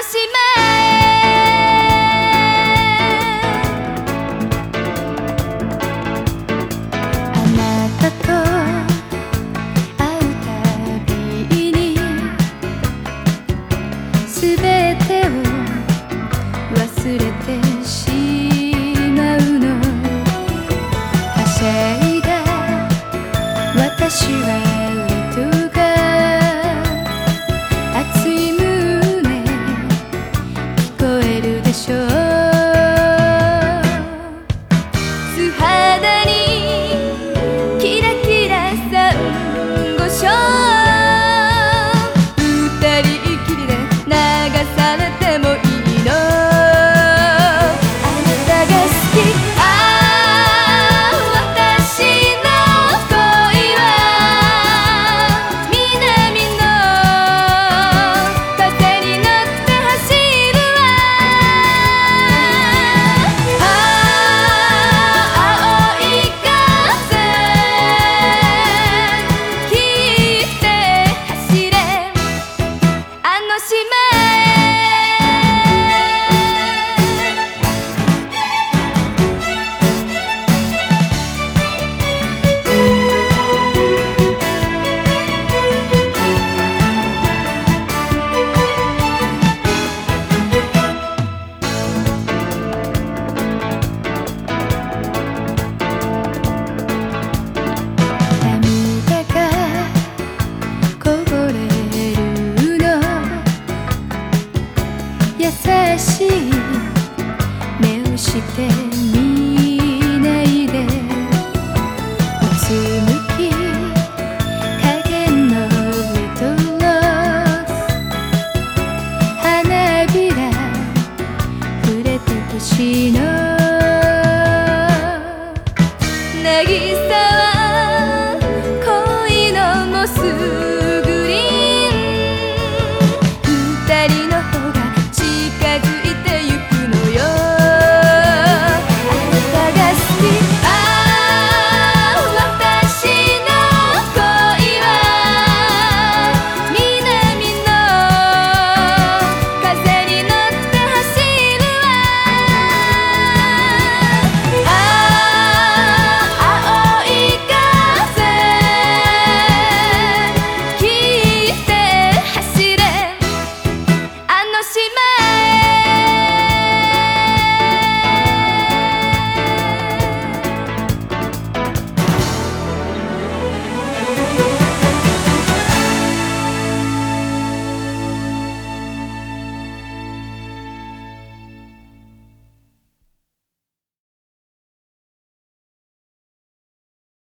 あなたと会うたびにすべてを忘れてしまう。優しい。目をして見ないで。うつむき影のリトル花びら触れた星の。渚